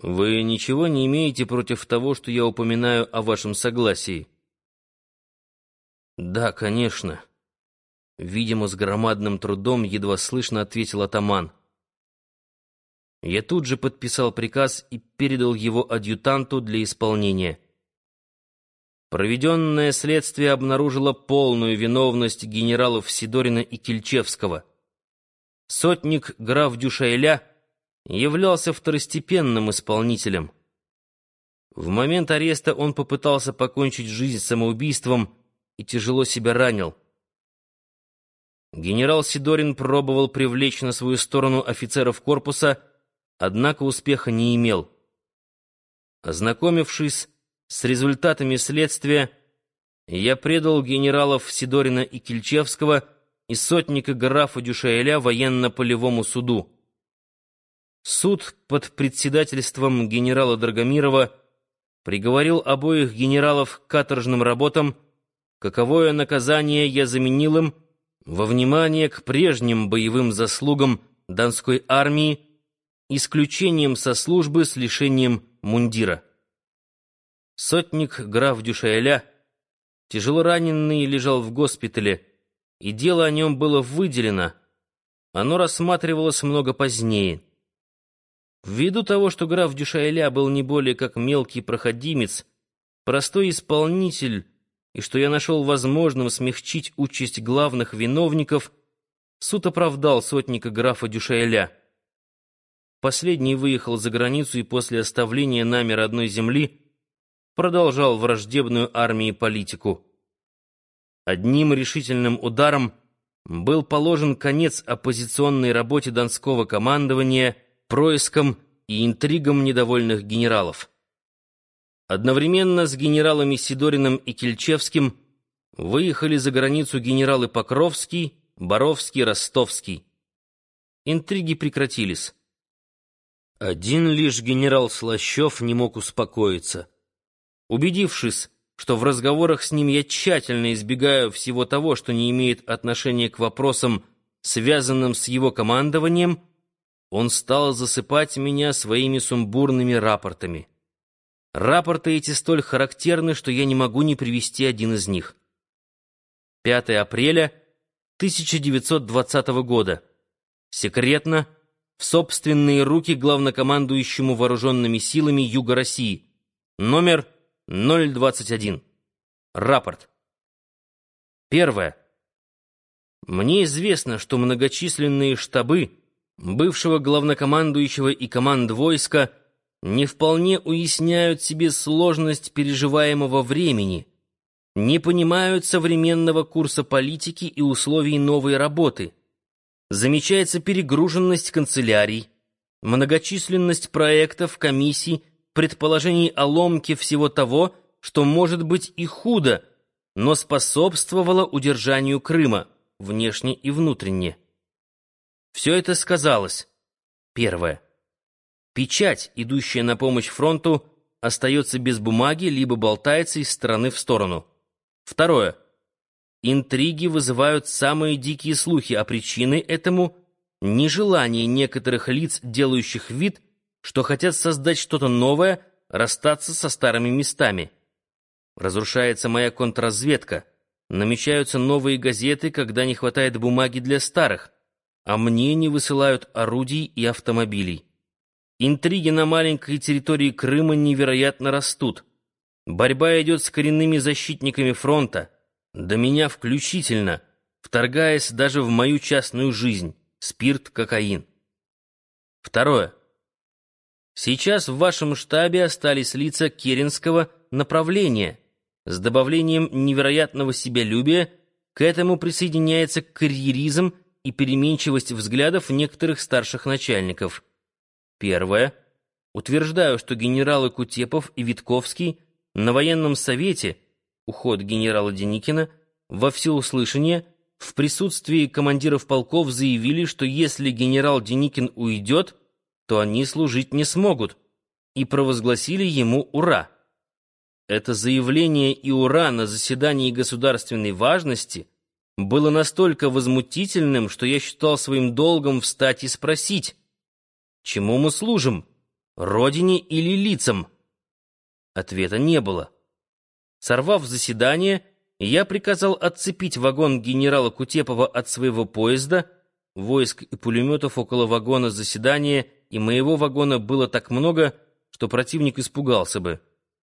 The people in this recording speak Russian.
Вы ничего не имеете против того, что я упоминаю о вашем согласии? Да, конечно. Видимо, с громадным трудом едва слышно ответил атаман. Я тут же подписал приказ и передал его адъютанту для исполнения. Проведенное следствие обнаружило полную виновность генералов Сидорина и Кильчевского. Сотник граф Дюшайля являлся второстепенным исполнителем. В момент ареста он попытался покончить жизнь самоубийством и тяжело себя ранил. Генерал Сидорин пробовал привлечь на свою сторону офицеров корпуса, однако успеха не имел. Ознакомившись с результатами следствия, я предал генералов Сидорина и Кильчевского и сотника графа Дюшаэля военно-полевому суду. Суд под председательством генерала Драгомирова приговорил обоих генералов к каторжным работам, каковое наказание я заменил им во внимание к прежним боевым заслугам Донской армии, исключением со службы с лишением мундира. Сотник граф Дюшаэля, тяжело раненый, лежал в госпитале, и дело о нем было выделено. Оно рассматривалось много позднее. Ввиду того, что граф Дюшайля был не более как мелкий проходимец, простой исполнитель, и что я нашел возможным смягчить участь главных виновников, суд оправдал сотника графа Дюшайля. Последний выехал за границу и после оставления нами родной земли продолжал враждебную армии политику. Одним решительным ударом был положен конец оппозиционной работе Донского командования — проискам и интригам недовольных генералов. Одновременно с генералами Сидориным и Кильчевским выехали за границу генералы Покровский, Боровский, Ростовский. Интриги прекратились. Один лишь генерал Слащев не мог успокоиться. Убедившись, что в разговорах с ним я тщательно избегаю всего того, что не имеет отношения к вопросам, связанным с его командованием, он стал засыпать меня своими сумбурными рапортами. Рапорты эти столь характерны, что я не могу не привести один из них. 5 апреля 1920 года. Секретно, в собственные руки главнокомандующему вооруженными силами Юга России. Номер 021. Рапорт. Первое. Мне известно, что многочисленные штабы бывшего главнокомандующего и команд войска не вполне уясняют себе сложность переживаемого времени, не понимают современного курса политики и условий новой работы. Замечается перегруженность канцелярий, многочисленность проектов, комиссий, предположений о ломке всего того, что может быть и худо, но способствовало удержанию Крыма, внешне и внутренне. Все это сказалось. Первое. Печать, идущая на помощь фронту, остается без бумаги, либо болтается из стороны в сторону. Второе. Интриги вызывают самые дикие слухи, а причиной этому — нежелание некоторых лиц, делающих вид, что хотят создать что-то новое, расстаться со старыми местами. Разрушается моя контрразведка, намечаются новые газеты, когда не хватает бумаги для старых — а мне не высылают орудий и автомобилей. Интриги на маленькой территории Крыма невероятно растут. Борьба идет с коренными защитниками фронта, до меня включительно, вторгаясь даже в мою частную жизнь, спирт, кокаин. Второе. Сейчас в вашем штабе остались лица Керенского направления. С добавлением невероятного себялюбия к этому присоединяется карьеризм и переменчивость взглядов некоторых старших начальников. Первое. Утверждаю, что генералы Кутепов и Витковский на военном совете, уход генерала Деникина, во всеуслышание, в присутствии командиров полков заявили, что если генерал Деникин уйдет, то они служить не смогут, и провозгласили ему «Ура!». Это заявление и «Ура» на заседании государственной важности – было настолько возмутительным, что я считал своим долгом встать и спросить, чему мы служим, Родине или лицам? Ответа не было. Сорвав заседание, я приказал отцепить вагон генерала Кутепова от своего поезда. Войск и пулеметов около вагона заседания и моего вагона было так много, что противник испугался бы.